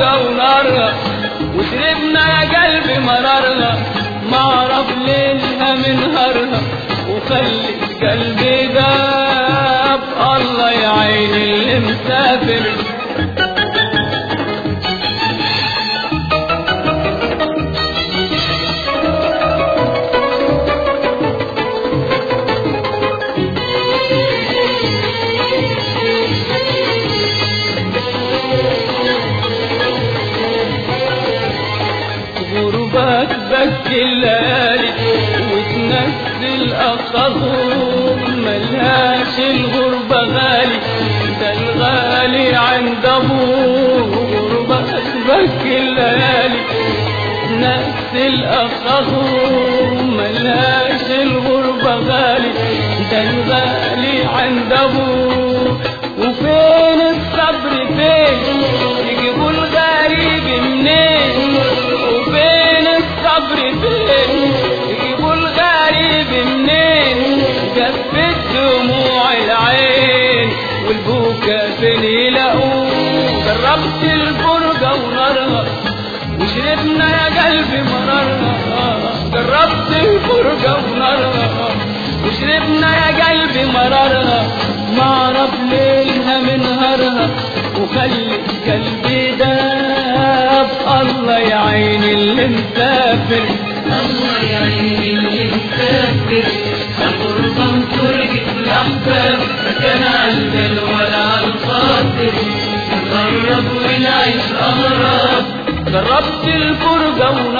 الفرقة ونارها وشربنا يا قلبي مرارها ما اعرف ليلها من هرها وخلي قلبي داب الله يا اللي مسافر. غربات بكي الليالي وتنزل أخاهم ملهاش الغربة غالي. ده الغالي عند أبوه غربات بكي الليالي تنزل أخاهم ملهاش الغربة غالي. ده الغالي عند أبوه. وفين الصبر فين؟ يجيبوا جفت دموع العين والبكا فين يلاقوه جربت الفرجة ونارها وشربنا يا قلبي مرارها جربت الفرجة ونارها وشربنا يا قلبي مرارها ما اعرف ليلها من هرها وخلي قلبي داب. الله يا عيني اللي مسافر. الله يا عيني اللي مسافر. كان عندنا ولا على الخاطر نقرب ونعيش أغراب جربت الفرجة ونارها